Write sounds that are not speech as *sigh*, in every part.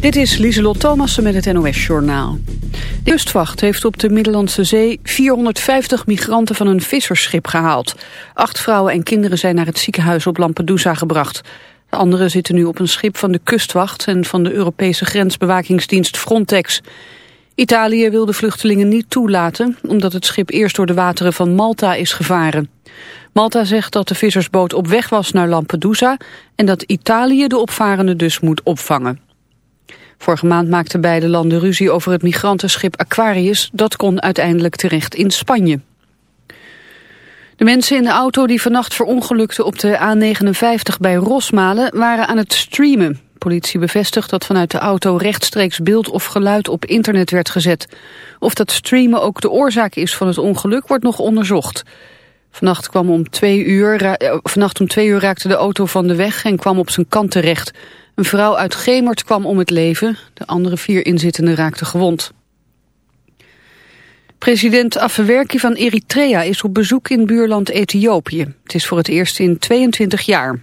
Dit is Lieselot Thomassen met het NOS-journaal. De kustwacht heeft op de Middellandse Zee 450 migranten van een vissersschip gehaald. Acht vrouwen en kinderen zijn naar het ziekenhuis op Lampedusa gebracht. De anderen zitten nu op een schip van de kustwacht en van de Europese grensbewakingsdienst Frontex. Italië wil de vluchtelingen niet toelaten, omdat het schip eerst door de wateren van Malta is gevaren. Malta zegt dat de vissersboot op weg was naar Lampedusa en dat Italië de opvarenden dus moet opvangen. Vorige maand maakten beide landen ruzie over het migrantenschip Aquarius. Dat kon uiteindelijk terecht in Spanje. De mensen in de auto die vannacht verongelukten op de A59 bij Rosmalen waren aan het streamen. Politie bevestigt dat vanuit de auto rechtstreeks beeld of geluid op internet werd gezet. Of dat streamen ook de oorzaak is van het ongeluk wordt nog onderzocht. Vannacht, kwam om twee uur, eh, vannacht om twee uur raakte de auto van de weg en kwam op zijn kant terecht. Een vrouw uit Gemert kwam om het leven. De andere vier inzittenden raakten gewond. President Afewerki van Eritrea is op bezoek in buurland Ethiopië. Het is voor het eerst in 22 jaar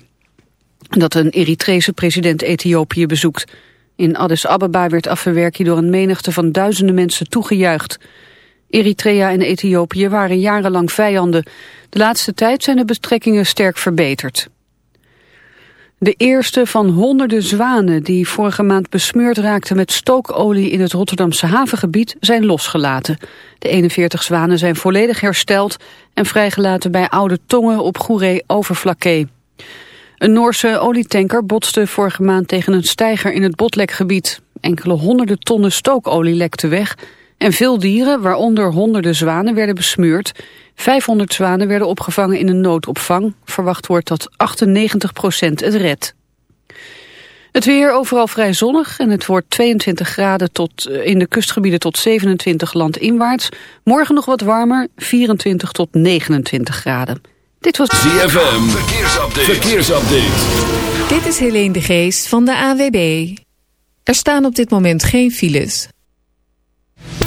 dat een Eritrese president Ethiopië bezoekt. In Addis Ababa werd Afewerki door een menigte van duizenden mensen toegejuicht. Eritrea en Ethiopië waren jarenlang vijanden. De laatste tijd zijn de betrekkingen sterk verbeterd. De eerste van honderden zwanen die vorige maand besmeurd raakten met stookolie in het Rotterdamse havengebied zijn losgelaten. De 41 zwanen zijn volledig hersteld en vrijgelaten bij Oude Tongen op Goeree Overflakkee. Een Noorse olietanker botste vorige maand tegen een steiger in het Botlekgebied. Enkele honderden tonnen stookolie lekte weg en veel dieren, waaronder honderden zwanen, werden besmeurd. 500 zwanen werden opgevangen in een noodopvang. Verwacht wordt dat 98 procent het redt. Het weer overal vrij zonnig en het wordt 22 graden tot, eh, in de kustgebieden tot 27 landinwaarts. Morgen nog wat warmer, 24 tot 29 graden. Dit was ZFM, verkeersupdate. verkeersupdate. Dit is Helene de Geest van de AWB. Er staan op dit moment geen files.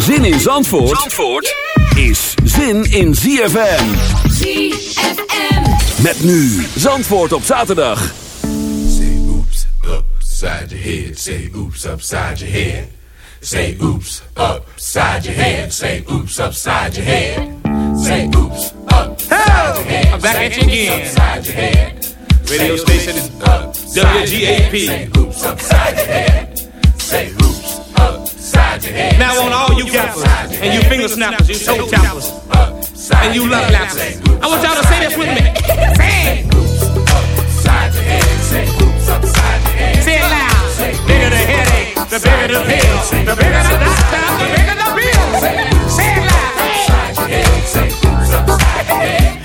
Zin in Zandvoort, Zandvoort is zin in ZFM. ZFM. Met nu Zandvoort op zaterdag. Say oops upside your head. Say oops upside your head. Say oops upside your head. Say oops upside your head. Say oops upside your head. I'm back Say at you again. oops Upside your head. Radio station is. WGAP. Say oops upside your head. Say Now on all you gappers and you finger snappers, you toe tappers, and you love lappers. I want y'all to say this with me. Say it. Say it loud. Bigger the headache, the bigger the pill. The bigger the doctor, the bigger the bill. Say it loud. Say oops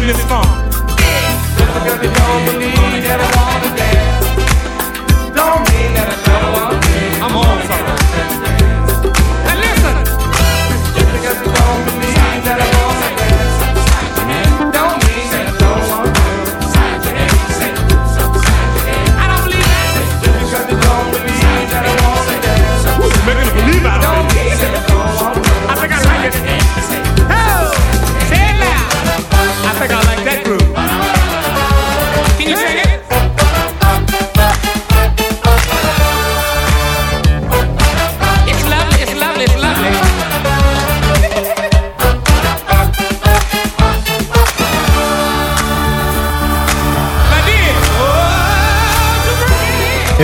really fun. Don't believe.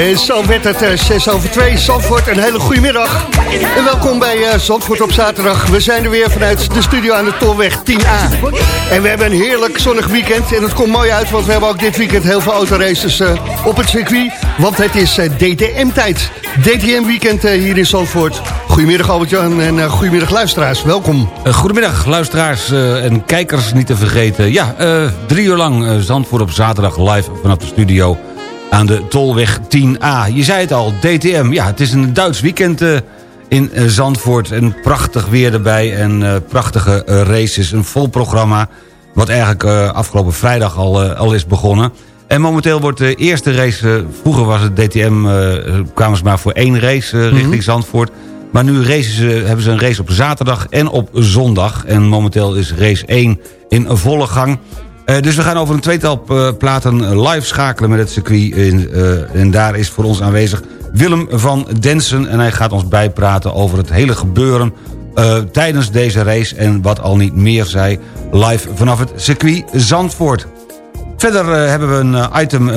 En zo werd het uh, 6 over 2. Zandvoort, een hele goede middag. En welkom bij uh, Zandvoort op zaterdag. We zijn er weer vanuit de studio aan de Tolweg 10A. En we hebben een heerlijk zonnig weekend. En het komt mooi uit, want we hebben ook dit weekend heel veel autoraces uh, op het circuit. Want het is DTM-tijd. DTM-weekend hier in Zandvoort. Goedemiddag Albert-Jan en goedemiddag luisteraars. Welkom. goedemiddag luisteraars en kijkers niet te vergeten. Ja, drie uur lang Zandvoort op zaterdag live vanaf de studio aan de Tolweg 10A. Je zei het al, DTM. Ja, het is een Duits weekend uh, in uh, Zandvoort. En prachtig weer erbij en uh, prachtige races. Een vol programma, wat eigenlijk afgelopen vrijdag al, al is begonnen. En momenteel wordt de eerste race... vroeger was het DTM, kwamen ze maar voor één race richting mm -hmm. Zandvoort... Maar nu racen ze, hebben ze een race op zaterdag en op zondag. En momenteel is race 1 in volle gang. Uh, dus we gaan over een tweetal uh, platen live schakelen met het circuit. In, uh, en daar is voor ons aanwezig Willem van Densen. En hij gaat ons bijpraten over het hele gebeuren tijdens deze race. En wat al niet meer zei, live vanaf het circuit Zandvoort. Verder hebben we een item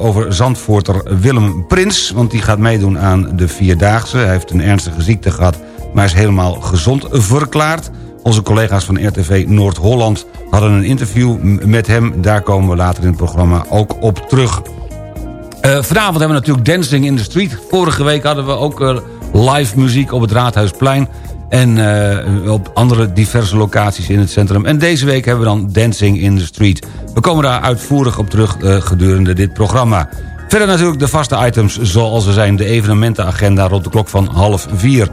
over Zandvoorter Willem Prins. Want die gaat meedoen aan de Vierdaagse. Hij heeft een ernstige ziekte gehad, maar is helemaal gezond verklaard. Onze collega's van RTV Noord-Holland hadden een interview met hem. Daar komen we later in het programma ook op terug. Uh, vanavond hebben we natuurlijk Dancing in the Street. Vorige week hadden we ook uh, live muziek op het Raadhuisplein. En uh, op andere diverse locaties in het centrum. En deze week hebben we dan Dancing in the Street. We komen daar uitvoerig op terug gedurende dit programma. Verder natuurlijk de vaste items zoals we zijn. De evenementenagenda rond de klok van half vier.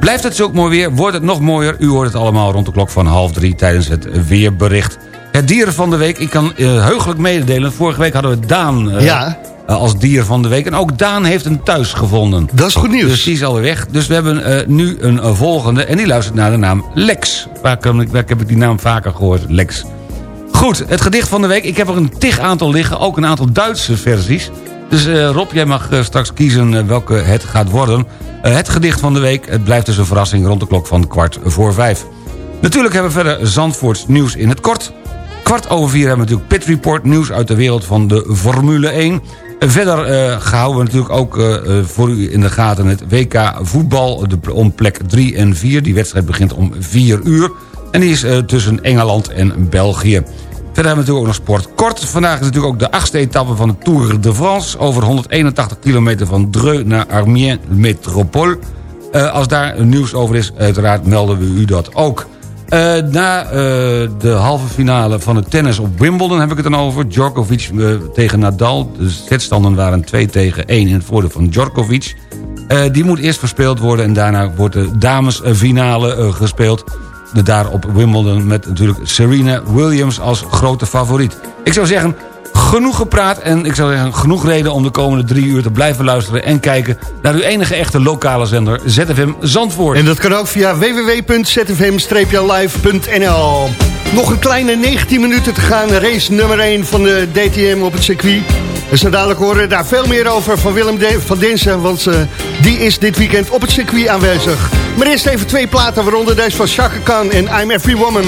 Blijft het zo mooi weer, wordt het nog mooier. U hoort het allemaal rond de klok van half drie tijdens het weerbericht. Het dier van de week, ik kan uh, heugelijk mededelen. Vorige week hadden we Daan uh, ja. uh, als dier van de week. En ook Daan heeft een thuis gevonden. Dat is goed nieuws. Dus die is alweer weg. Dus we hebben nu een volgende. En die luistert naar de naam Lex. Waar, kan ik, waar heb ik die naam vaker gehoord? Lex. Goed, het gedicht van de week. Ik heb er een tig aantal liggen. Ook een aantal Duitse versies. Dus Rob, jij mag straks kiezen welke het gaat worden. Het gedicht van de week. Het blijft dus een verrassing rond de klok van kwart voor vijf. Natuurlijk hebben we verder Zandvoorts nieuws in het kort. Kwart over vier hebben we natuurlijk Pit Report. Nieuws uit de wereld van de Formule 1. Verder uh, houden we natuurlijk ook voor u in de gaten het WK voetbal de, om plek 3 en 4. Die wedstrijd begint om 4 uur. En die is tussen Engeland en België. Verder hebben we natuurlijk ook nog sport kort. Vandaag is natuurlijk ook de achtste etappe van de Tour de France... over 181 kilometer van Dreux naar Amiens Métropole. Uh, als daar nieuws over is, uiteraard melden we u dat ook. Uh, na uh, de halve finale van het tennis op Wimbledon heb ik het dan over. Djokovic tegen Nadal. De zetstanden waren 2 tegen 1 in het voordeel van Djokovic. die moet eerst verspeeld worden en daarna wordt de damesfinale gespeeld daar op Wimbledon met natuurlijk Serena Williams als grote favoriet. Ik zou zeggen, genoeg gepraat en ik zou zeggen genoeg reden om de komende drie uur te blijven luisteren en kijken naar uw enige echte lokale zender ZFM Zandvoort. En dat kan ook via www.zfm-live.nl Nog een kleine 19 minuten te gaan, race nummer 1 van de DTM op het circuit. En zo dadelijk horen daar veel meer over van Willem van Dinsen, want uh, die is dit weekend op het circuit aanwezig. Maar eerst even twee platen, waaronder deze van Chaka Khan en I'm Every Woman.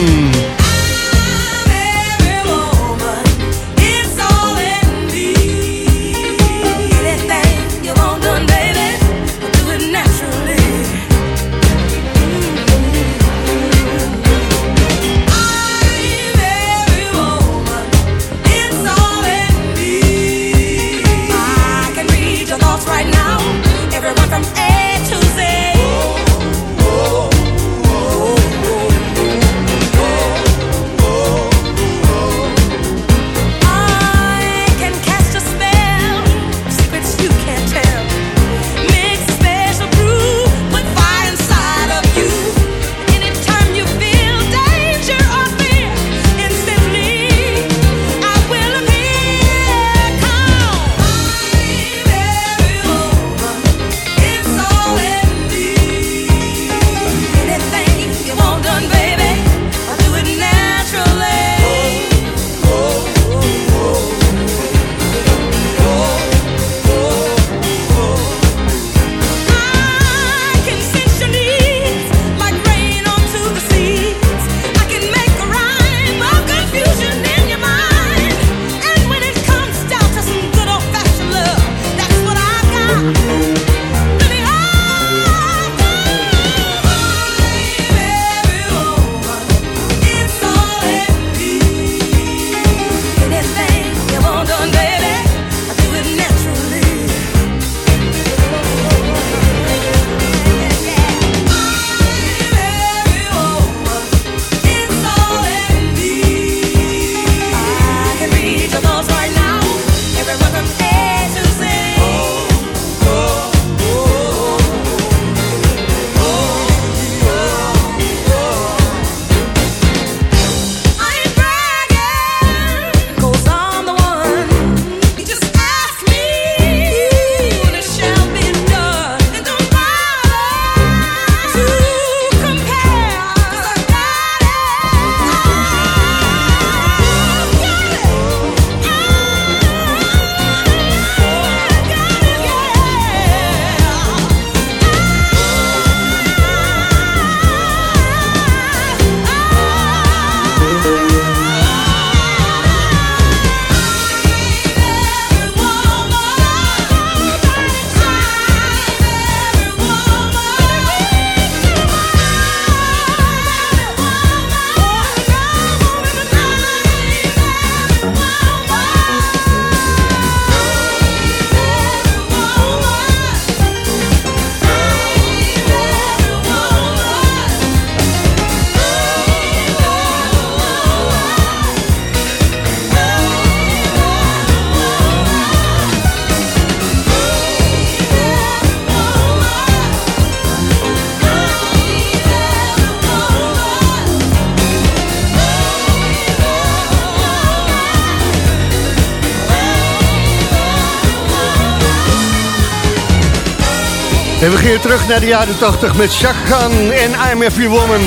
En we gaan terug naar de jaren 80 met Chaka Khan en I'm Every Woman.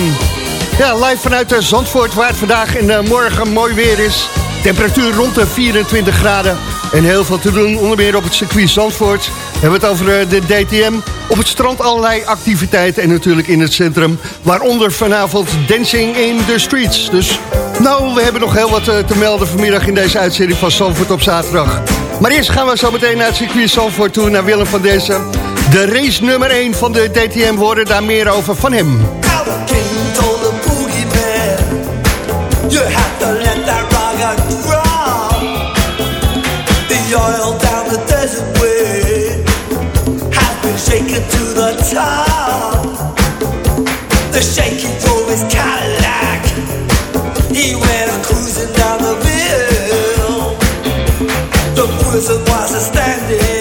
Ja, live vanuit Zandvoort, waar het vandaag en morgen mooi weer is. Temperatuur rond de 24 graden. En heel veel te doen, onder meer op het circuit Zandvoort. We hebben het over eh, de DTM. Op het strand allerlei activiteiten en natuurlijk in het centrum. Waaronder vanavond Dancing in the Streets. Dus nou, we hebben nog heel wat eh, te melden vanmiddag in deze uitzending van Zandvoort op zaterdag. Maar eerst gaan we zo meteen naar het circuit Zandvoort toe, naar Willem van Dessen. De race nummer 1 van de DTM worden daar meer over van hem. The oil down the desert been shaken to the top. The shaky drove his Cadillac. He went cruising down the hill. The prison was a standing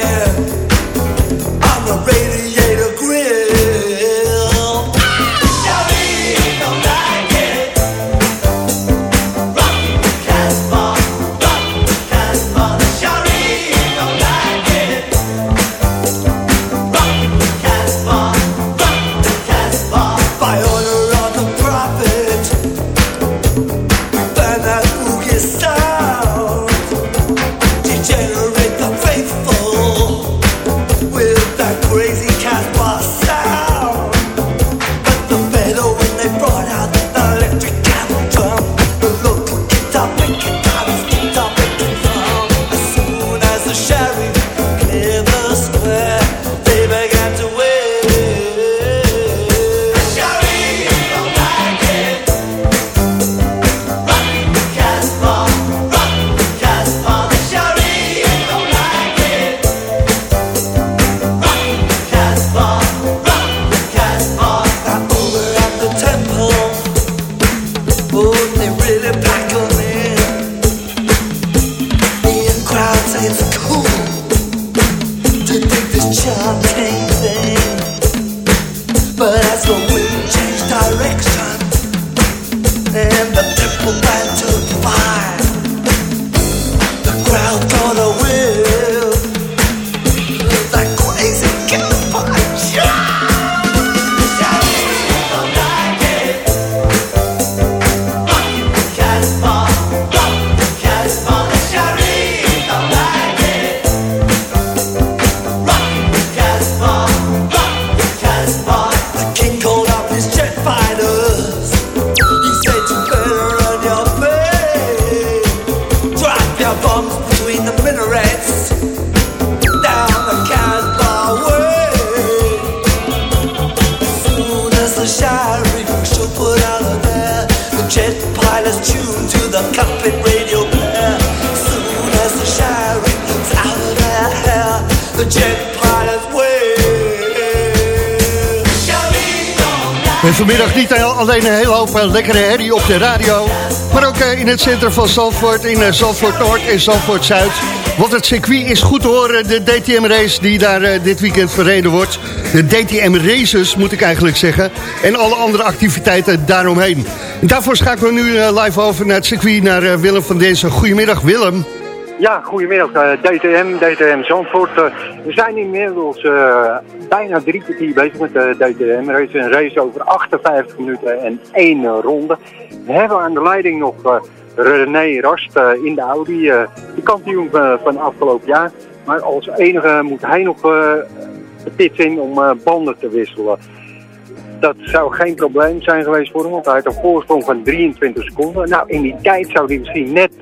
lekkere herrie op de radio... maar ook eh, in het centrum van Zandvoort, in eh, Zandvoort Noord en Zandvoort Zuid. Want het circuit is goed te horen, de DTM-race die daar eh, dit weekend verreden wordt. De DTM-races, moet ik eigenlijk zeggen. En alle andere activiteiten daaromheen. En daarvoor schakelen we nu eh, live over naar het circuit, naar eh, Willem van Dezen. Goedemiddag, Willem. Ja, goedemiddag. eh, DTM, DTM Zandvoort. Eh, we zijn inmiddels eh, bijna drie kwartier bezig met de DTM-race. Een race over 58 minuten en één ronde. We hebben aan de leiding nog René Rast in de Audi, de kampioen van afgelopen jaar. Maar als enige moet hij nog de pits in om banden te wisselen. Dat zou geen probleem zijn geweest voor hem, want hij had een voorsprong van 23 seconden. Nou, in die tijd zou hij misschien net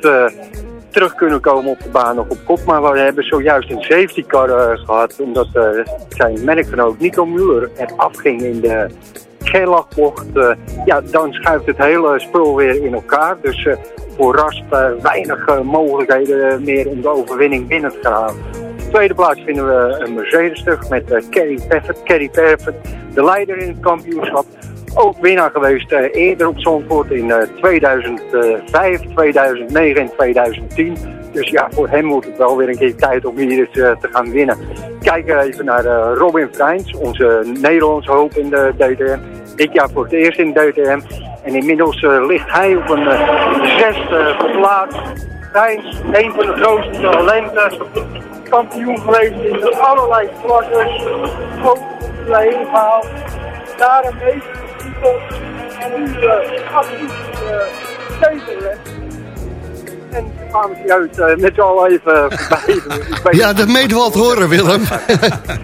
terug kunnen komen op de baan of op kop. Maar we hebben zojuist een safety car eh, gehad, omdat eh, zijn merkgenoot Nico Muller eraf ging in de Gerlachbocht. Eh, ja, dan schuift het hele spul weer in elkaar. Dus voor Rast weinig mogelijkheden meer om de overwinning binnen te gaan tweede plaats vinden we een Mercedes terug met eh, Kerry Paffett. Kerry Paffett, de leider in het kampioenschap. Ook winnaar geweest eh, eerder op Zandvoort in eh, 2005, 2009 en 2010. Dus ja, voor hem wordt het wel weer een keer tijd om hier eens eh, te gaan winnen. Kijken even naar eh, Robin Freins, onze Nederlandse hoop in de DTM. Dit jaar voor het eerst in de DTM. En inmiddels eh, ligt hij op een eh, zesde plaats. Freins, een van de grootste talenten. Kampioen geweest in allerlei klassen. Ook heen gehaald. Daar een beetje gefieteld. En nu absoluut zeker. En eh, met z'n allen even *laughs* voorbij. Ik weet- Ja, dat meten we al te horen, Willem.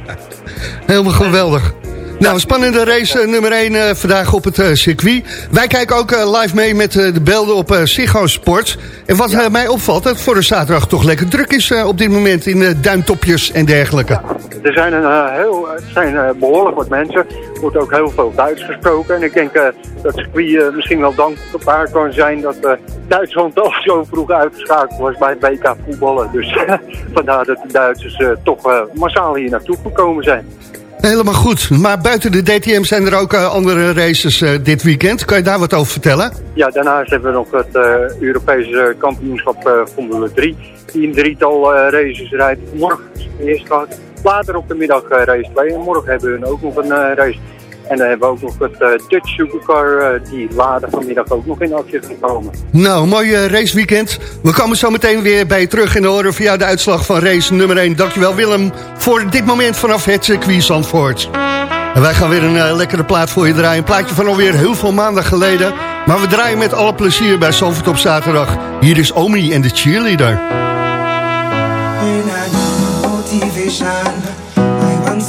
*laughs* Helemaal geweldig. Nou, spannende race eh, nummer 1 vandaag op het eh, circuit. Wij kijken ook eh, live mee met eh, de beelden op eh Ziggo Sport. En wat eh, mij opvalt, dat het voor de zaterdag toch lekker druk is eh, op dit moment in eh, duimtopjes en dergelijke. Er zijn, een, eh, heel, het zijn eh, behoorlijk wat mensen. Er wordt ook heel veel Duits gesproken. En ik denk eh, dat circuit eh, misschien wel dankbaar kan zijn dat eh, Duitsland al zo vroeg uitgeschakeld was bij het WK voetballen. Dus *laughs* vandaar dat de Duitsers eh, toch eh, massaal hier naartoe gekomen zijn. Helemaal goed. Maar buiten de DTM zijn er ook eh, andere races eh, dit weekend. Kan je daar wat over vertellen? Ja, daarnaast hebben we nog het eh, Europese kampioenschap Formule 3. Die een drietal eh, races rijdt. Morgen is de eerste dag. Later op de middag race 2. En morgen hebben we ook nog een race. En dan hebben we ook nog het eh, Dutch Supercar. eh, die later vanmiddag ook nog in actie gaat komen. Nou, mooi eh, raceweekend. We komen zo meteen weer bij je terug en dan horen we via de uitslag van race nummer 1. Dankjewel Willem voor dit moment vanaf het circuit Zandvoort. En wij gaan weer een lekkere plaat voor je draaien. Een plaatje van alweer heel veel maanden geleden. Maar we draaien met alle plezier bij Zandvoort op zaterdag. Hier is Omi en de cheerleader. When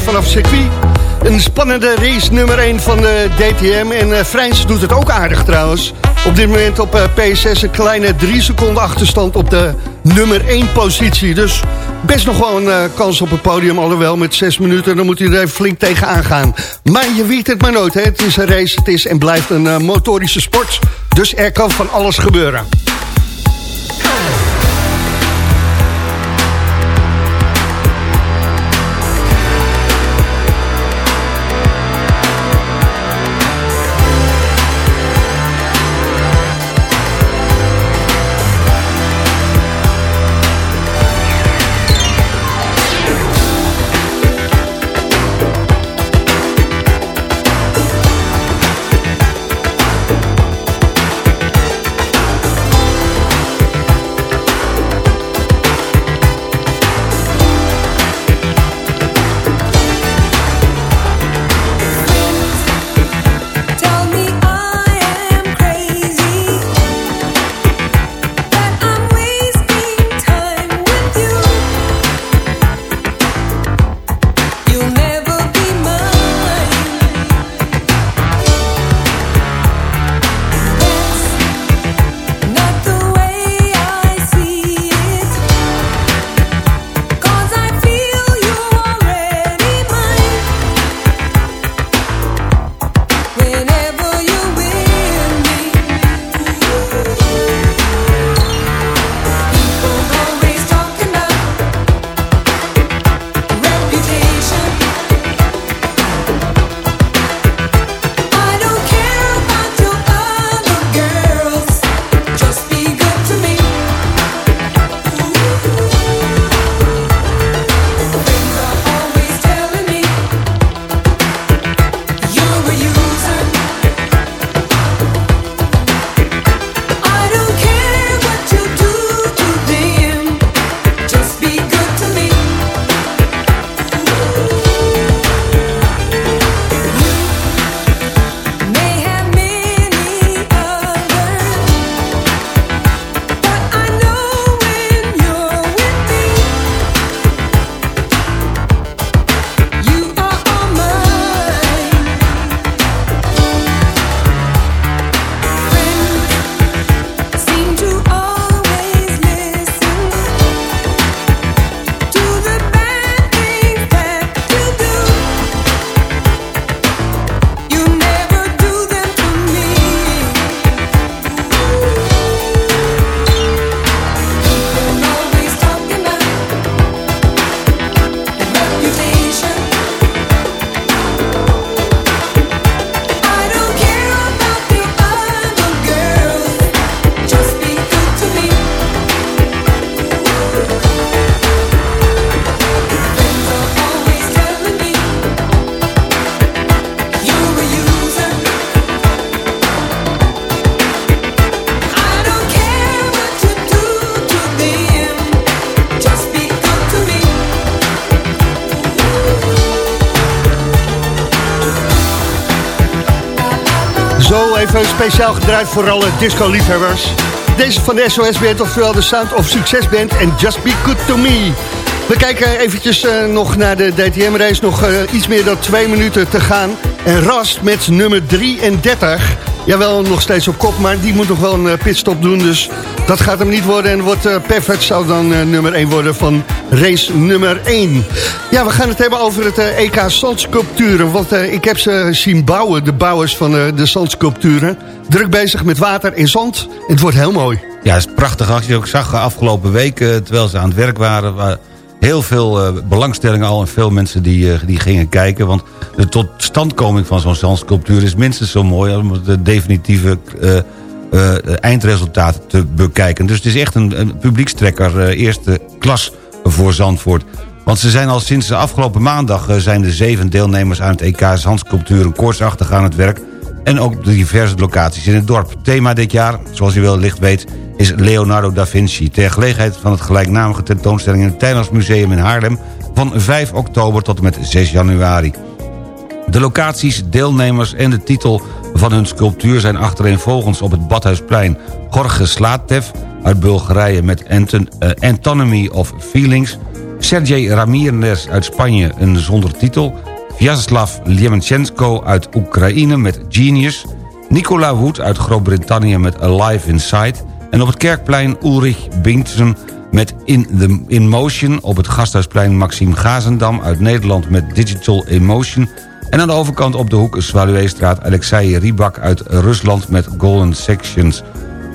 Vanaf circuit. Een spannende race nummer 1 van de DTM. En Vrijns doet het ook aardig trouwens. Op dit moment op eh, P6 een kleine 3 seconden achterstand op de nummer 1 positie. Dus best nog wel een eh, kans op het podium. Alhoewel met 6 minuten, dan moet hij er even flink tegenaan gaan. Maar je weet het maar nooit. Hè? Het is een race, het is en blijft een motorische sport. Dus er kan van alles gebeuren. Speciaal gedraaid voor alle disco-liefhebbers. Deze van de SOS Band, oftewel de Sound of Success Band en Just Be Good To Me. We kijken eventjes uh, nog naar de DTM-race. Nog uh, iets meer dan twee minuten te gaan. En Rast met nummer 33. Jawel, nog steeds op kop, maar die moet nog wel een uh, pitstop doen. Dus dat gaat hem niet worden. En wordt uh, Perfect zou dan uh, nummer 1 worden van race nummer 1. Ja, we gaan het hebben over het EK zandsculpturen. Want ik heb ze zien bouwen, de bouwers van de zandsculpturen. Druk bezig met water en zand. Het wordt heel mooi. Ja, het is prachtig. Als je ook zag afgelopen week, terwijl ze aan het werk waren heel veel belangstelling al en veel mensen die, die gingen kijken. Want de totstandkoming van zo'n zandsculptuur is minstens zo mooi... om de definitieve uh, eindresultaat te bekijken. Dus het is echt een, publiekstrekker eerste klas voor Zandvoort. Want ze zijn al sinds de afgelopen maandag... zijn de zeven deelnemers aan het EK zandsculpturen koortsachtig aan het werk... en ook de diverse locaties in het dorp. Thema dit jaar, zoals u wellicht weet is Leonardo da Vinci. Ter gelegenheid van het gelijknamige tentoonstelling in het Tijners Museum in Haarlem... van 5 oktober tot en met 6 januari. De locaties, deelnemers en de titel van hun sculptuur zijn achtereenvolgens op het Badhuisplein. Jorge Slatev uit Bulgarije met Anton, uh, Anatomy of Feelings... Sergej Ramirez uit Spanje, een zonder titel... Vyacheslav Ljemenchenko uit Oekraïne met Genius... Nicola Wood uit Groot-Brittannië met Alive Inside... En op het Kerkplein Ulrich Bingtsen met In, the, In Motion... op het Gasthuisplein Maxime Gazendam uit Nederland met Digital Emotion... en aan de overkant op de hoek Svalueestraat Alexei Rybak uit Rusland met Golden Sections...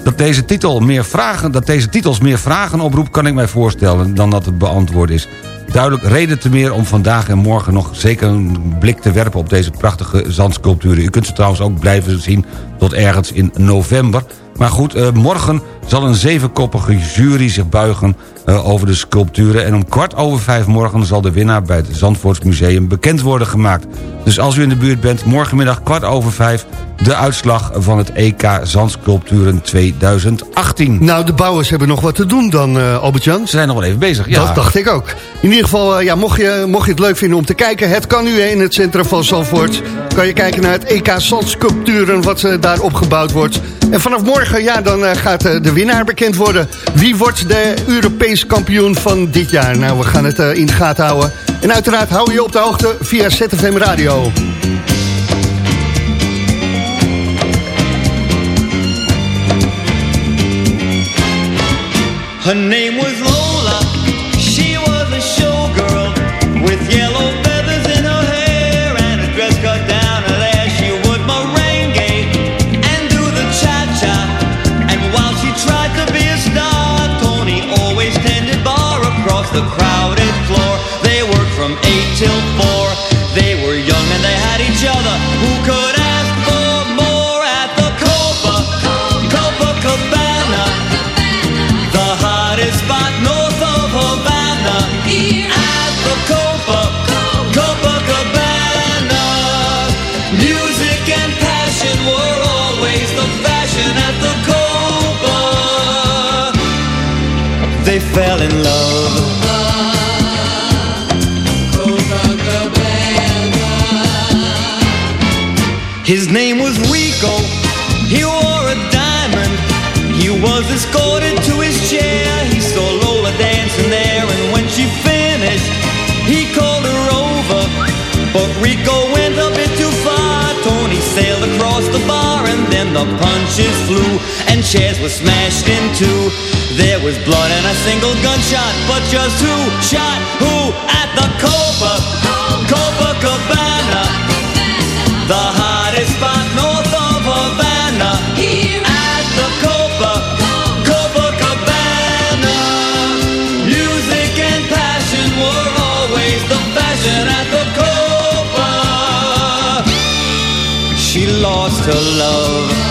Dat deze, titel meer vragen, dat deze titels meer vragen oproept... kan ik mij voorstellen dan dat het beantwoord is. Duidelijk reden te meer om vandaag en morgen nog zeker een blik te werpen... op deze prachtige zandsculpturen. U kunt ze trouwens ook blijven zien tot ergens in november. Maar goed, uh, morgen zal een zevenkoppige jury zich buigen over de sculpturen... en om kwart over vijf morgen zal de winnaar bij het Zandvoortsmuseum bekend worden gemaakt. Dus als u in de buurt bent, morgenmiddag kwart over vijf... de uitslag van het EK Zandsculpturen 2018. Nou, de bouwers hebben nog wat te doen dan, uh, Albert-Jan. Ze zijn nog wel even bezig, ja. Dat dacht ik ook. In ieder geval, uh, ja, mocht, je, mocht je het leuk vinden om te kijken... het kan nu in het centrum van Zandvoort. Kan je kijken naar het EK Zandsculpturen wat uh, daar opgebouwd wordt... En vanaf morgen, ja, dan gaat de winnaar bekend worden. Wie wordt de Europees kampioen van dit jaar? Nou, we gaan het uh, in de gaten houden. En uiteraard hou je op de hoogte via ZFM Radio. Her name was fell in love. His name was Rico. He wore a diamond. He was escorted to his chair. He saw Lola dancing there, and when she finished, he called her over. But Rico went a bit too far. Tony sailed across the bar, and then the punches flew, and chairs were smashed in two. Was blood and a single gunshot, but just who shot who at the Copa, Copacabana? The hottest spot north of Havana. Here At the Copa, Copacabana. Music and passion were always the fashion at the Copa. She lost her love.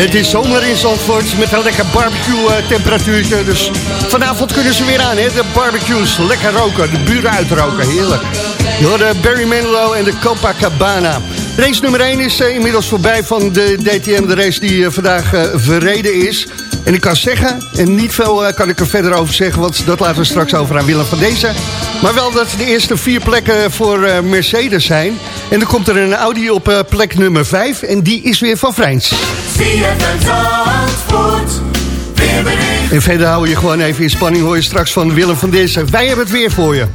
Het is zomer in Zandvoort met een lekker barbecue eh, temperatuurtje. Dus vanavond kunnen ze weer aan, hè? De barbecues. Lekker roken, de buren uitroken. Heerlijk. Je hoorde Barry Manilow en de Copacabana. Race nummer 1 is eh, inmiddels voorbij van de DTM. De race die eh, vandaag verreden is. En ik kan zeggen, en niet veel eh, kan ik er verder over zeggen... want dat laten we straks over aan Willem van Dezen. Maar wel dat de eerste vier plekken voor eh, Mercedes zijn. En dan komt er een Audi op eh, plek nummer 5. En die is weer van Vrijns. En verder hou je gewoon even in spanning. Hoor je straks van Willem van Dezen. Wij hebben het weer voor je.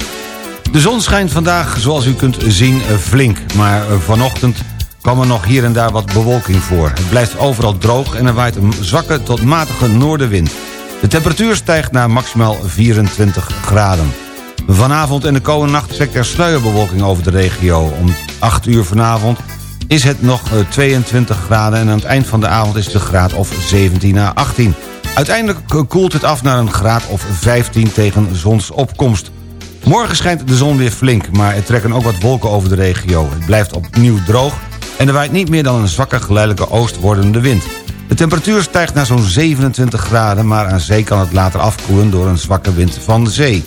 De zon schijnt vandaag, zoals u kunt zien, flink. Maar vanochtend kwam er nog hier en daar wat bewolking voor. Het blijft overal droog en er waait een zwakke tot matige noordenwind. De temperatuur stijgt naar maximaal 24 graden. Vanavond en de komende nacht trekt er sluierbewolking over de regio. Om 8 uur vanavond is het nog eh, 22 graden... en aan het eind van de avond is een graad of 17 à 18. Uiteindelijk eh, koelt het af naar een graad of 15 tegen zonsopkomst. Morgen schijnt de zon weer flink, maar er trekken ook wat wolken over de regio. Het blijft opnieuw droog en er waait niet meer dan een zwakke geleidelijke oostwordende wind. De temperatuur stijgt naar zo'n 27 graden... maar aan zee kan het later afkoelen door een zwakke wind van de zee.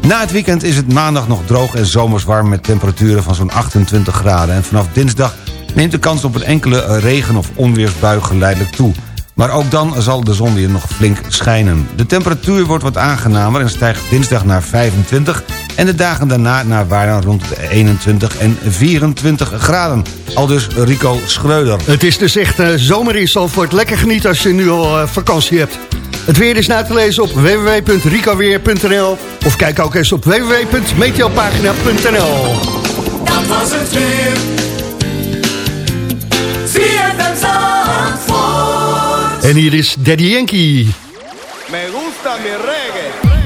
Na het weekend is het maandag nog droog en zomers warm... met temperaturen van zo'n 28 graden. En vanaf dinsdag neemt de kans op een enkele regen- of onweersbui geleidelijk toe. Maar ook dan zal de zon weer nog flink schijnen. De temperatuur wordt wat aangenamer en stijgt dinsdag naar 25... en de dagen daarna naar waarden rond de 21 en 24 graden. Al dus Rico Schreuder. Het is dus echt eh, zomer in Zandvoort. Lekker genieten als je nu al eh, vakantie hebt. Het weer is na te lezen op www.ricoweer.nl of kijk ook eens op www.meteopagina.nl Dat was het weer. En hier is Daddy Yankee. Me gusta mi reggae.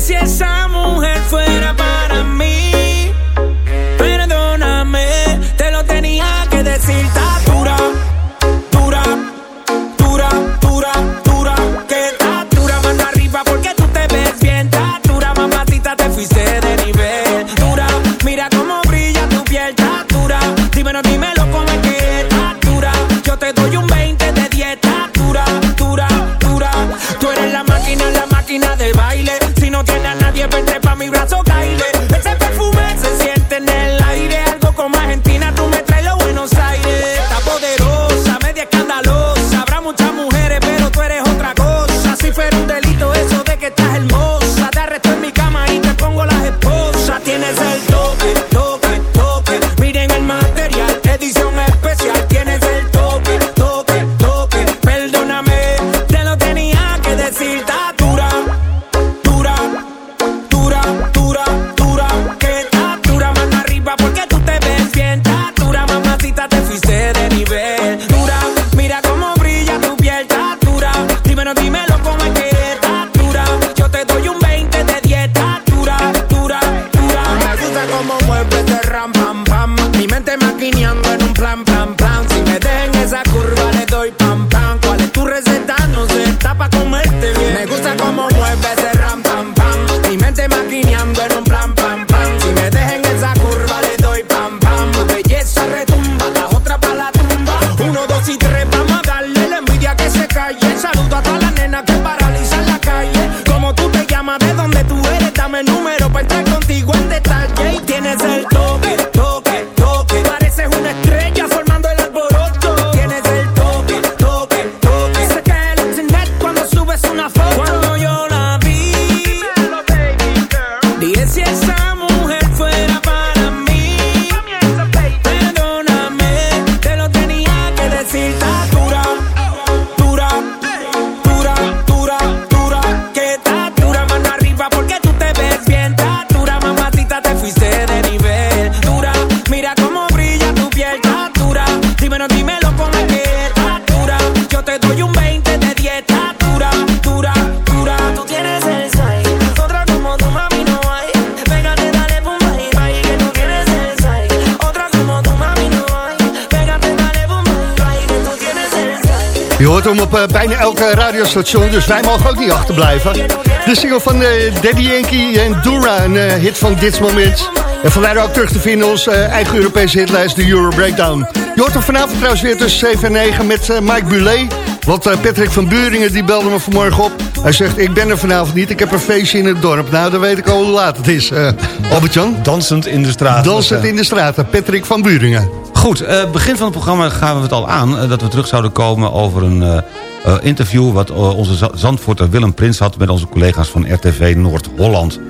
esse essa better hoort hem op eh, bijna elke radiostation, dus wij mogen ook niet achterblijven. De single van eh, Daddy Yankee en Dura, een eh, hit van dit moment. En vandaar ook terug te vinden in onze eigen Europese hitlijst, de Euro Breakdown. Je hoort hem vanavond trouwens weer tussen 7 en 9 met Mike Bulet. Want Patrick van Buringen die belde me vanmorgen op. Hij zegt, ik ben er vanavond niet, ik heb een feestje in het dorp. Nou, dan weet ik al hoe laat het is, Albert-Jan. Dansend in de straat. Dansend in de straten, Patrick van Buringen. Goed, eh, begin van het programma gaven we het al aan... eh, dat we terug zouden komen over een eh, interview... wat onze Za- Zandvoorter Willem Prins had... met onze collega's van RTV Noord-Holland.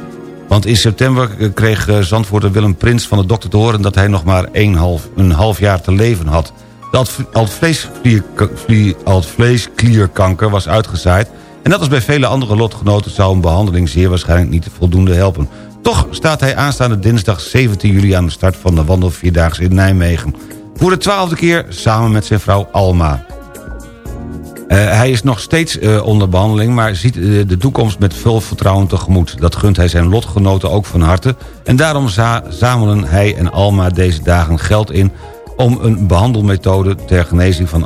Want in september kreeg Zandvoorter Willem Prins van de dokter te horen... dat hij nog maar een half, een half jaar te leven had. De altvleesklierkanker was uitgezaaid... en dat als bij vele andere lotgenoten... zou een behandeling zeer waarschijnlijk niet voldoende helpen. Toch staat hij aanstaande dinsdag 17 juli... aan de start van de wandelvierdaagse in Nijmegen. Voor de twaalfde keer samen met zijn vrouw Alma. Eh, hij is nog steeds eh, onder behandeling, maar ziet eh, de toekomst met veel vertrouwen tegemoet. Dat gunt hij zijn lotgenoten ook van harte. En daarom za- zamelen hij en Alma deze dagen geld in... om een behandelmethode ter genezing van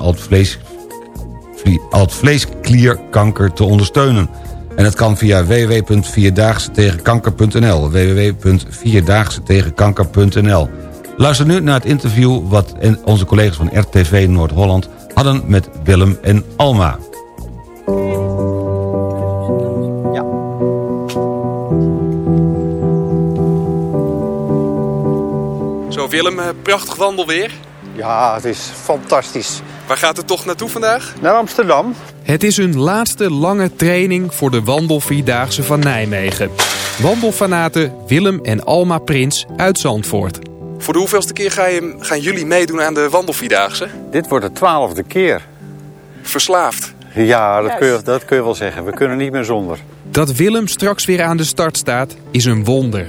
altvleesklierkanker te ondersteunen. En dat kan via www.vierdaagsetegenkanker.nl www.vierdaagsetegenkanker.nl Luister nu naar het interview wat onze collega's van RTV Noord-Holland hadden met Willem en Alma. Zo Willem, eh, prachtig wandelweer. Ja, het is fantastisch. Waar gaat het toch naartoe vandaag? Naar Amsterdam. Het is hun laatste lange training voor de wandelvierdaagse van Nijmegen. Wandelfanaten Willem en Alma Prins uit Zandvoort. Voor de hoeveelste keer ga je, gaan jullie meedoen aan de wandelvierdaagse? Dit wordt de twaalfde keer. Verslaafd. Ja, dat kun, je, dat kun je wel zeggen. We kunnen niet meer zonder. Dat Willem straks weer aan de start staat, is een wonder.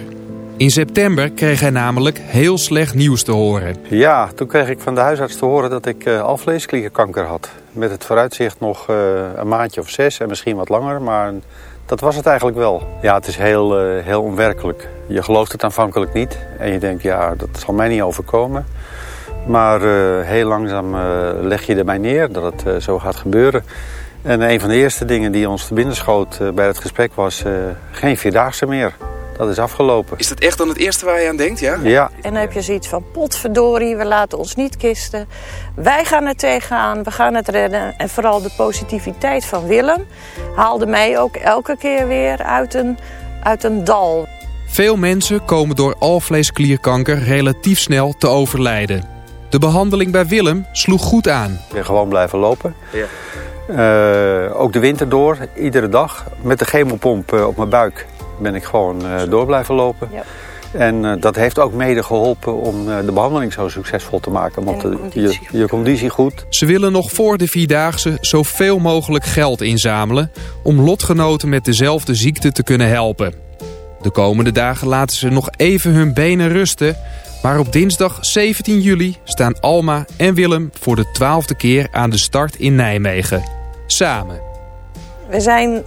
In september kreeg hij namelijk heel slecht nieuws te horen. Ja, toen kreeg ik van de huisarts te horen dat ik eh alvleesklierkanker had. Met het vooruitzicht nog eh, een maandje of zes en misschien wat langer. Maar dat was het eigenlijk wel. Ja, het is heel, eh, heel onwerkelijk. Je gelooft het aanvankelijk niet. En je denkt, ja, dat zal mij niet overkomen. Maar heel langzaam leg je erbij neer dat het zo gaat gebeuren. En een van de eerste dingen die ons te binnen schoot bij het gesprek was... geen Vierdaagse meer. Dat is afgelopen. Is dat echt dan het eerste waar je aan denkt, ja? Ja, En dan heb je zoiets van, potverdorie, we laten ons niet kisten. Wij gaan er tegenaan, we gaan het redden. En vooral de positiviteit van Willem haalde mij ook elke keer weer uit een, uit een dal. Veel mensen komen door alvleesklierkanker relatief snel te overlijden. De behandeling bij Willem sloeg goed aan. ik ben gewoon blijven lopen. Eh, ook de winter door, iedere dag. Met de chemopomp eh, op mijn buik ben ik gewoon eh, door blijven lopen. En eh, dat heeft ook mede geholpen om eh, de behandeling zo succesvol te maken. Want eh, je, je conditie goed. Ze willen nog voor de Vierdaagse zoveel mogelijk geld inzamelen... om lotgenoten met dezelfde ziekte te kunnen helpen. De komende dagen laten ze nog even hun benen rusten... maar op dinsdag 17 juli staan Alma en Willem voor de twaalfde keer aan de start in Nijmegen. Samen. We zijn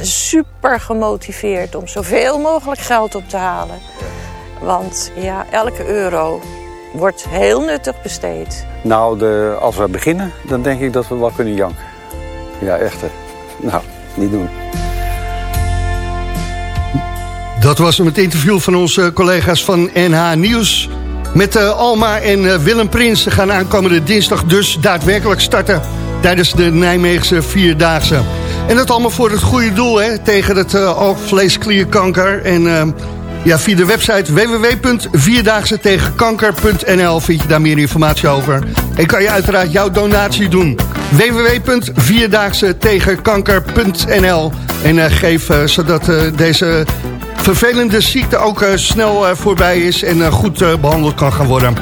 super gemotiveerd om zoveel mogelijk geld op te halen. Want ja, elke euro wordt heel nuttig besteed. Nou, de, als we beginnen, dan denk ik dat we wel kunnen janken. Ja, echt. hè. Nou, niet doen. Dat was hem het interview van onze collega's van NH Nieuws. Met eh, Alma en eh, Willem Prins. Ze gaan aankomende dinsdag dus daadwerkelijk starten... tijdens de Nijmeegse Vierdaagse. En dat allemaal voor het goede doel, hè, tegen het uh, alvleesklierkanker. En uh, ja, via de website www.vierdaagsetegenkanker.nl vind je daar meer informatie over. En kan je uiteraard jouw donatie doen. www.vierdaagsetegenkanker.nl En uh, geef uh, zodat deze vervelende ziekte ook snel voorbij is en goed behandeld kan gaan worden.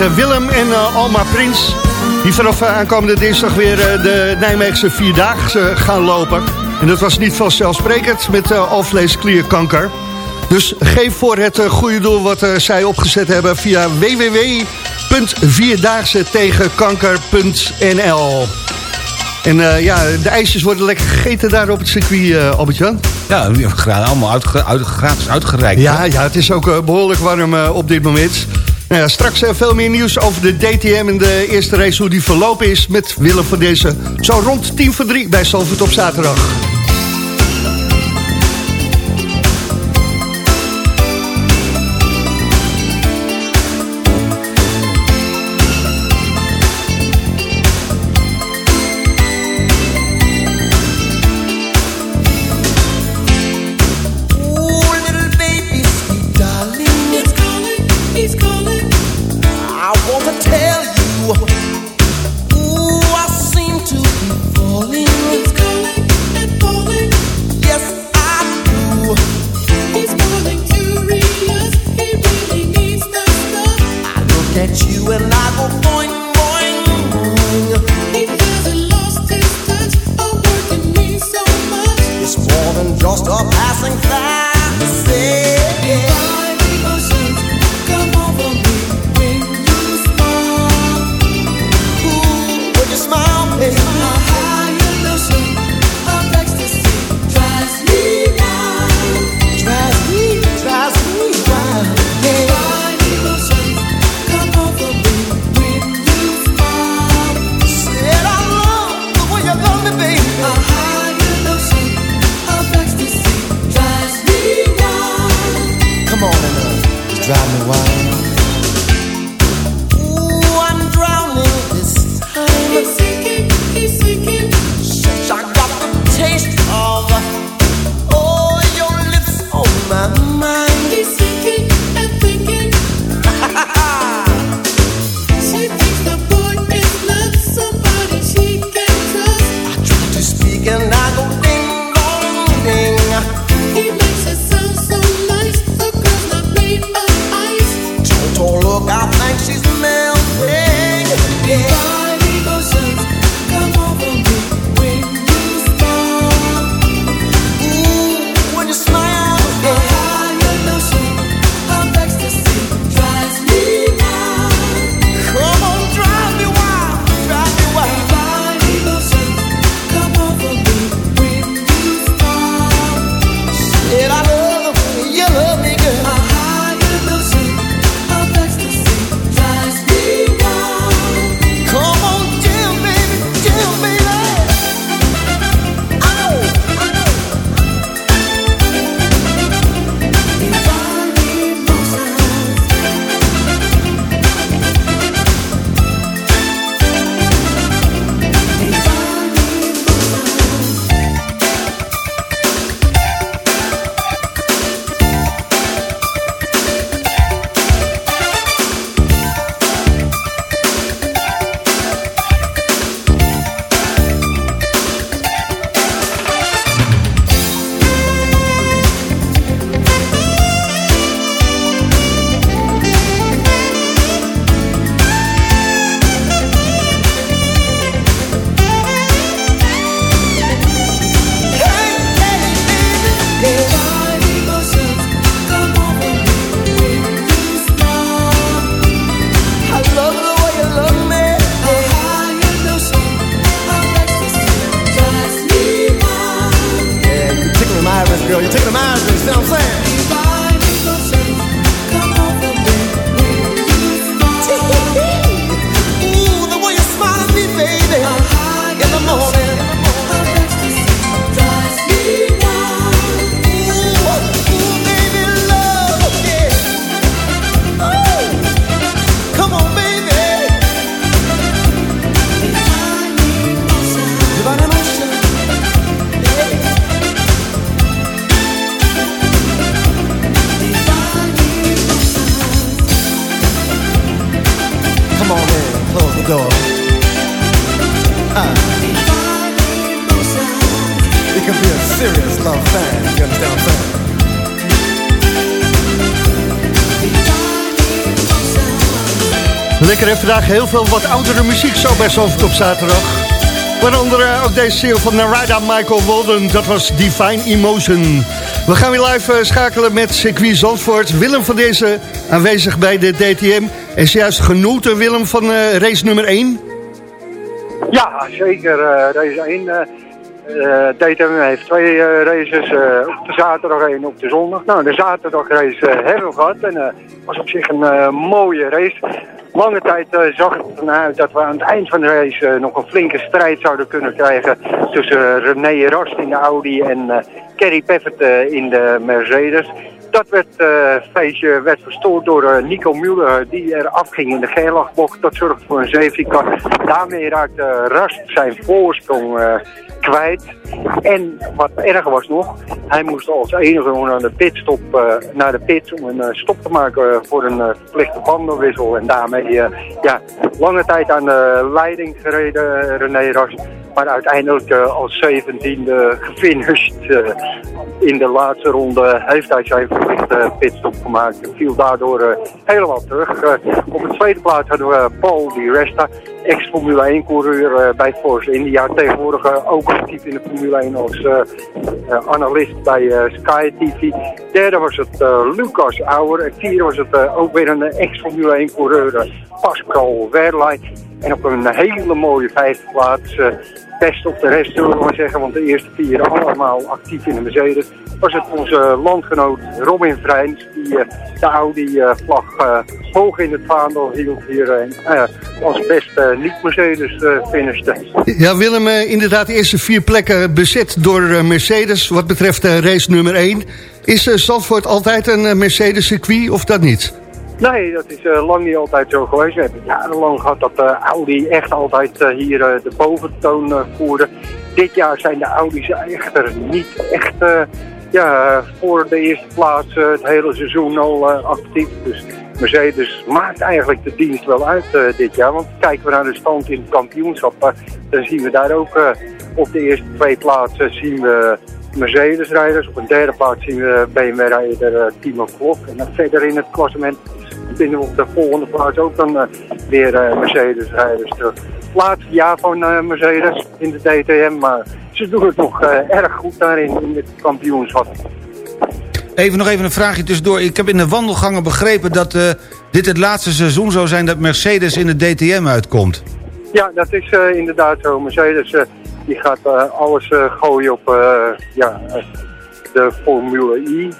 Eh, Willem en eh, Alma Prins. Die vanaf eh, aankomende dinsdag weer de Nijmeegse Vierdaagse gaan lopen. En dat was niet vanzelfsprekend met alvleesklierkanker. Dus geef voor het goede doel wat zij opgezet hebben via www.vierdaagse-tegenkanker.nl. En ja, de ijsjes worden lekker gegeten daar op het circuit, uh, Albert-Jan. Ja, allemaal uit, gratis uitgereikt. Ja, ja, het is ook behoorlijk warm op dit moment. Ja, straks eh, veel meer nieuws over de DTM en de eerste race, hoe die verlopen is met Willem van deze. Zo rond 10 voor 3 bij Salford op zaterdag. Lekker hè, vandaag heel veel wat oudere muziek zo bij Zandvoort op zaterdag. Waaronder eh, ook deze single van Narada Michael Walden, dat was Divine Emotion. We gaan weer live eh, schakelen met circuit Zandvoort. Willem van deze aanwezig bij de DTM. En zojuist genoten Willem van eh, race nummer 1. Ja, zeker. eh race 1. eh eh, DTM heeft twee races, op de zaterdag en op de zondag. Nou, de zaterdagrace hebben we gehad en was op zich een mooie race. Lange tijd eh, zag het ernaar uit dat we aan het eind van de race eh, nog een flinke strijd zouden kunnen krijgen tussen René Rast in de Audi en eh Kerry Paffett eh, in de Mercedes. Dat werd, eh, feestje werd verstoord door eh, Nico Müller die er afging in de Gerlachbocht. Dat zorgde voor een car. Daarmee raakte Rast zijn voorsprong eh, kwijt. En wat erger was nog, hij moest als enige naar de pitstop, eh, naar de pit om een eh, stop te maken voor een eh, verplichte bandenwissel. En daarmee eh, ja, lange tijd aan de leiding gereden, eh, René Rast. Maar uiteindelijk eh, als 17e gefinished eh, in de laatste ronde heeft hij zijn verplichte pitstop gemaakt. Viel daardoor eh, helemaal terug. Op de tweede plaats hadden we Paul Di Resta, ex-Formule 1 coureur bij Force India. Tegenwoordig ook actief in de Formule 1 als analist bij Sky TV. Derde was het Lucas Auer. En vierde was het ook weer een ex-Formule 1 coureur, Pascal Wehrlein. En op een hele mooie vijfde plaats, eh, best op de rest zullen we maar zeggen, want de eerste vier allemaal actief in de Mercedes, was het onze landgenoot Robin Vrijns, die eh, de Audi-vlag eh, hoog in het vaandel hield hier als beste niet-Mercedes finishte. Ja, Willem, inderdaad de eerste vier plekken bezet door Mercedes wat betreft race nummer 1. Is Zandvoort altijd een Mercedes-circuit of dat niet? Nee, dat is eh, lang niet altijd zo geweest. We hebben jarenlang gehad dat eh, Audi echt altijd eh, hier de boventoon voerde. Dit jaar zijn de Audi's echter niet echt ja, voor de eerste plaats het hele seizoen al actief. Dus Mercedes maakt eigenlijk de dienst wel uit dit jaar. Want kijken we naar de stand in het kampioenschap, dan zien we daar ook op de eerste twee plaatsen zien we Mercedes-rijders. Op een derde plaats zien we BMW-rijder uh, Timo Klok. En dan verder in het klassement vinden we op de volgende plaats ook dan eh, weer eh, Mercedes-rijders terug. Laatste jaar van eh, Mercedes in de DTM, maar ze doen het nog erg goed daarin in het kampioenschap. Even nog even een vraagje tussendoor. Ik heb in de wandelgangen begrepen dat dit het laatste seizoen zou zijn... dat Mercedes in de DTM uitkomt. Ja, dat is inderdaad zo. Mercedes die gaat alles gooien op ja, de Formule I,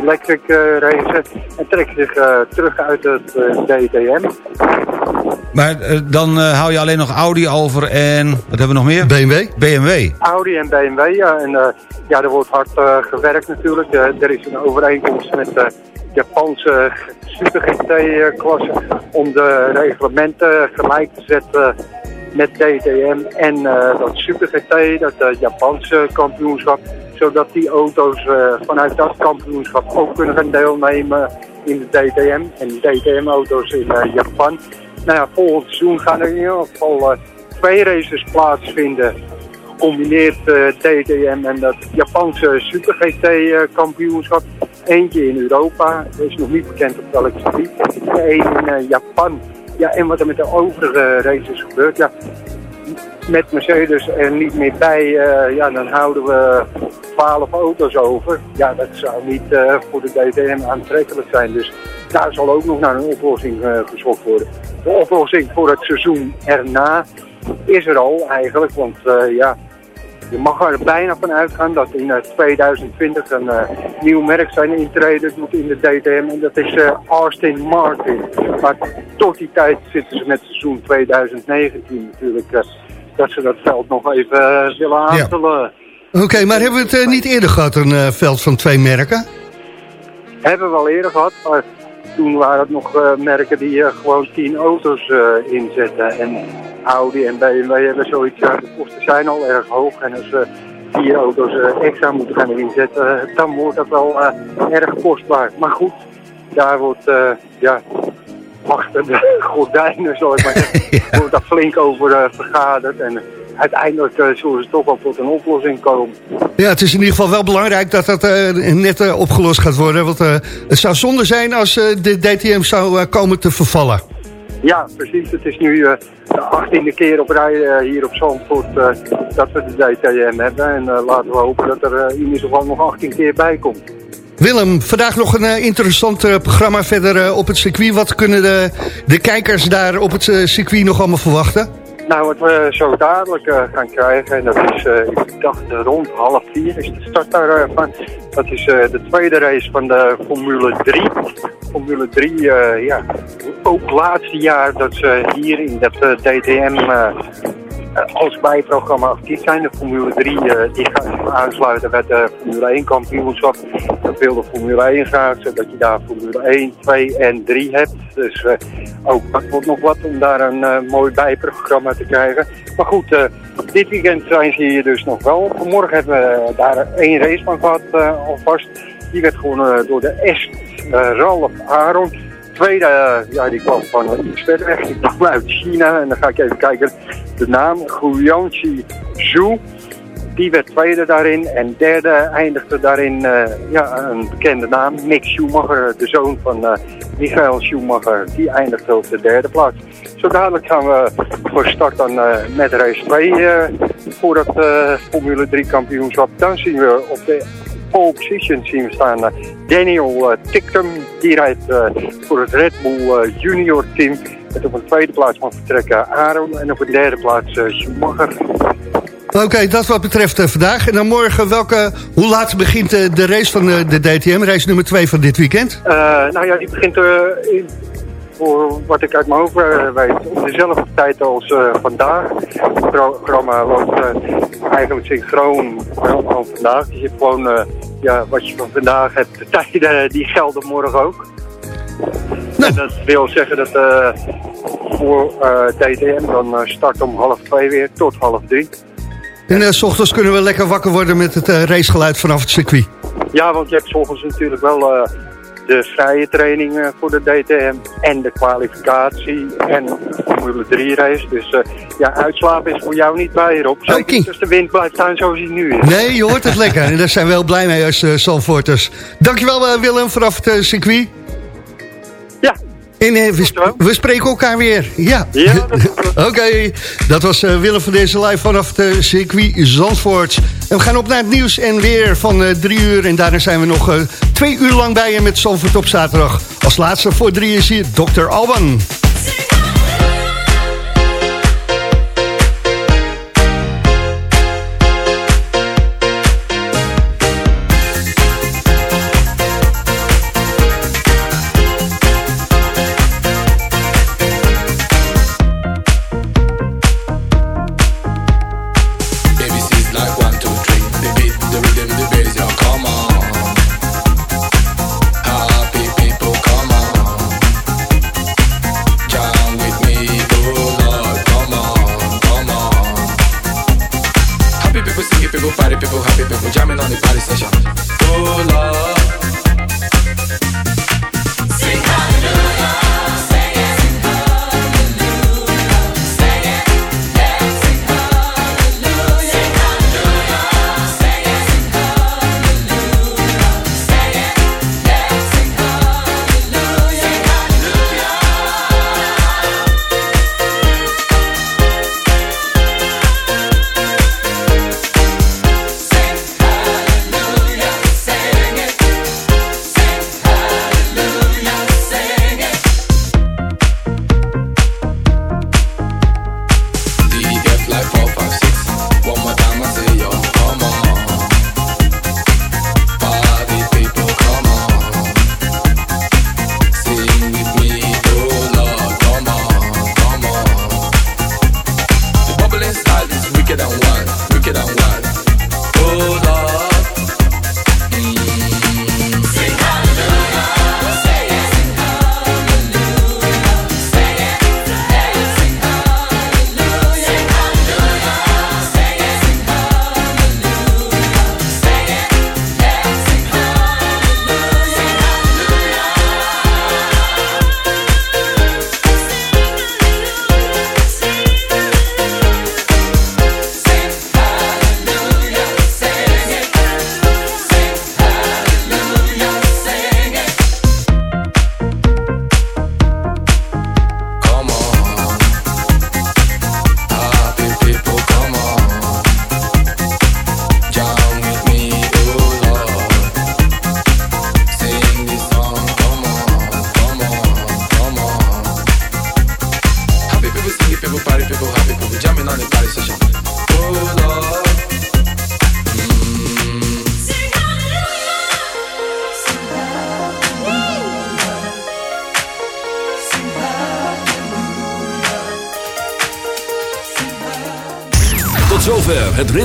electric eh, racen. En trekt zich eh, terug uit het eh, DTM. Maar dan eh, hou je alleen nog Audi over en... Wat hebben we nog meer? BMW. BMW. Audi en BMW, ja. En eh, ja, er wordt hard eh, gewerkt natuurlijk. Er is een overeenkomst met de Japanse Super GT-klasse om de reglementen gelijk te zetten met DTM en eh, dat Super GT, dat Japanse kampioenschap. Zodat die auto's eh, vanuit dat kampioenschap ook kunnen gaan deelnemen in de DTM. En DTM-auto's in eh, Japan. Nou ja, volgend seizoen gaan er in ieder geval eh, twee races plaatsvinden gecombineerd DTM en dat Japanse Super GT eh, kampioenschap. Eentje in Europa, dat is nog niet bekend op welk. En één in Japan. Ja, en wat er met de overige races gebeurt, ja, met Mercedes er niet meer bij, eh, ja, dan houden we 12 auto's over. Ja, dat zou niet eh, voor de DTM aantrekkelijk zijn. Dus daar zal ook nog naar een oplossing eh, gezocht worden. De oplossing voor het seizoen erna is er al eigenlijk, want ja, je mag er bijna van uitgaan dat in eh, 2020 een nieuw merk zijn intrede doet in de DTM. En dat is eh, Austin Martin. Maar tot die tijd zitten ze met seizoen 2019 natuurlijk. eh, dat ze dat veld nog even eh, willen aanvullen. Oké, maar hebben we het eh, niet eerder gehad, een eh, veld van twee merken? Hebben we al eerder gehad, maar toen waren het nog merken die gewoon 10 auto's inzetten. En Audi en BMW hebben zoiets, ja, de kosten zijn al erg hoog. En als we vier auto's extra moeten gaan inzetten, dan wordt dat wel erg kostbaar. Maar goed, daar wordt, ja, achter de *laughs* gordijnen, zal ik maar zeggen, *laughs* wordt daar flink over eh, vergaderd. En uiteindelijk eh, zullen ze toch wel tot een oplossing komen. Ja, het is in ieder geval wel belangrijk dat dat eh, net eh, opgelost gaat worden. Want eh, het zou zonde zijn als eh, de DTM zou eh, komen te vervallen. Ja, precies. Het is nu eh, de achttiende keer op rij eh, hier op Zandvoort eh, dat we de DTM hebben. En eh, laten we hopen dat er eh, in ieder geval nog 18 keer bij komt. Willem, vandaag nog een eh, interessant eh, programma verder eh, op het circuit. Wat kunnen de, de kijkers daar op het circuit nog allemaal verwachten? Nou, wat we zo dadelijk gaan krijgen, en dat is, ik dacht rond half vier is de start daarvan. dat is de tweede race van de Formule 3. Formule 3, eh, ja, ook laatste jaar dat ze hier in dat DTM als bijprogramma actief zijn. De Formule 3 eh, die gaat aansluiten bij de Formule 1 kampioenschap. Dat wil de Formule 1 graag, zodat je daar Formule 1, 2 en 3 hebt. Dus eh, ook dat wordt nog wat om daar een eh, mooi bijprogramma te krijgen. Maar goed, eh, dit weekend zijn ze hier dus nog wel. Vanmorgen hebben we daar één race van gehad eh, alvast. Die werd gewonnen door de Est eh, Ralf Aron. Tweede, eh, ja, die kwam van iets verder weg. Die kwam uit China. En dan ga ik even kijken. De naam, Guyanxi Zhu. Die werd tweede daarin. En derde eindigde daarin eh, ja, een bekende naam. Mick Schumacher, de zoon van eh, Michael Schumacher. Die eindigde op de derde plaats. Zo dadelijk gaan we voor start dan met race 2 eh, voor het Formule 3 kampioenschap. Dan zien we op de pole position zien we staan eh, Daniel uh, Tictum. Die rijdt eh, voor het Red Bull eh, Junior team. Met op een tweede plaats mag vertrekken Aaron. En op een derde plaats eh, Schumacher. Oké, dat wat betreft eh, vandaag. En dan morgen, welke, hoe laat begint eh, de race van eh, de DTM? Race nummer 2 van dit weekend? Eh, nou ja, die begint eh, in, voor wat ik uit mijn hoofd eh, weet, om dezelfde tijd als eh, vandaag. Het programma loopt eh, eigenlijk synchroon aan vandaag. Dus je hebt gewoon, ja, wat je van vandaag hebt, de tijden die gelden morgen ook. En dat wil zeggen dat voor eh, DTM dan start om half twee weer tot half drie. En eh, s ochtends kunnen we lekker wakker worden met het racegeluid vanaf het circuit. Ja, want je hebt volgens natuurlijk wel de vrije training eh, voor de DTM en de kwalificatie en de Formule 3 race. Dus eh, ja, uitslapen is voor jou niet bij, Rob. Zeker niet als de wind blijft staan zoals hij nu is. Nee, je hoort het lekker. En daar zijn we wel blij mee als uh, Zandvoorters. Dankjewel Willem vanaf het circuit. Ja. En eh, we, we spreken elkaar weer. Ja. *laughs* Oké, dat was eh, Willem van deze live vanaf eh, circuit Zandvoort. En we gaan op naar het nieuws en weer van eh, drie uur. En daarna zijn we nog twee uur lang bij je met Zandvoort op zaterdag. Als laatste voor drie is hier Dr. Alban.